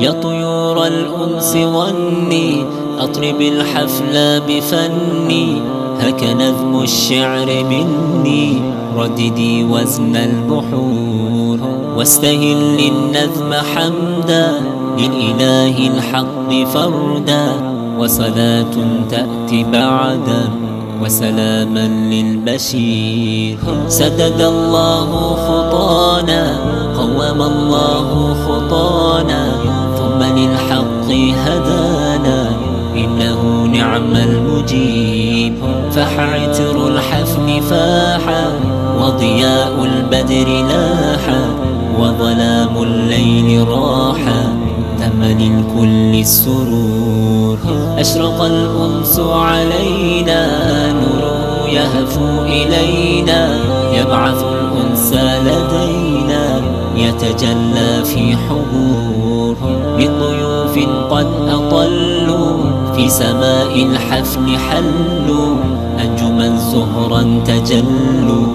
يا طيور الأنس غني أطرب الحفل بفني هك نظم الشعر مني. رددي وزن البحور واستهل النظم حمدا. للإله الحق فردا وصلاة تأتي بعدا وسلاما للبشير. سدد الله خطانا قوم الله خطانا. ثم للحق نعم المجيب. الحفن فاحا وضياء البدر لاحا وظلام الليل راحا ثمن الكل السرور. أشرق الأنس علينا نور يهفو إلينا يبعث الأنس لدينا يتجلى في حبور. في سماء الحفل حلوا أنجما زهرا تجلوا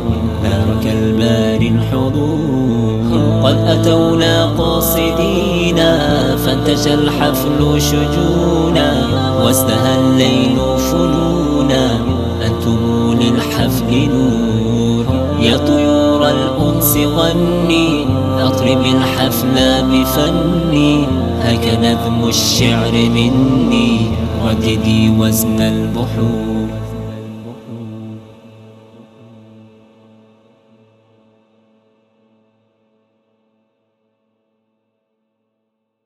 بارك الباري الحضور. قد أتونا قاصدينا فانتشى الحفل شجونا. وازدهى الليل فنونا أنتم للحفل نور. يا طيور الأنس غني أطرب الحفل بفني هك نظم الشعر مني. رددي وزن البحور.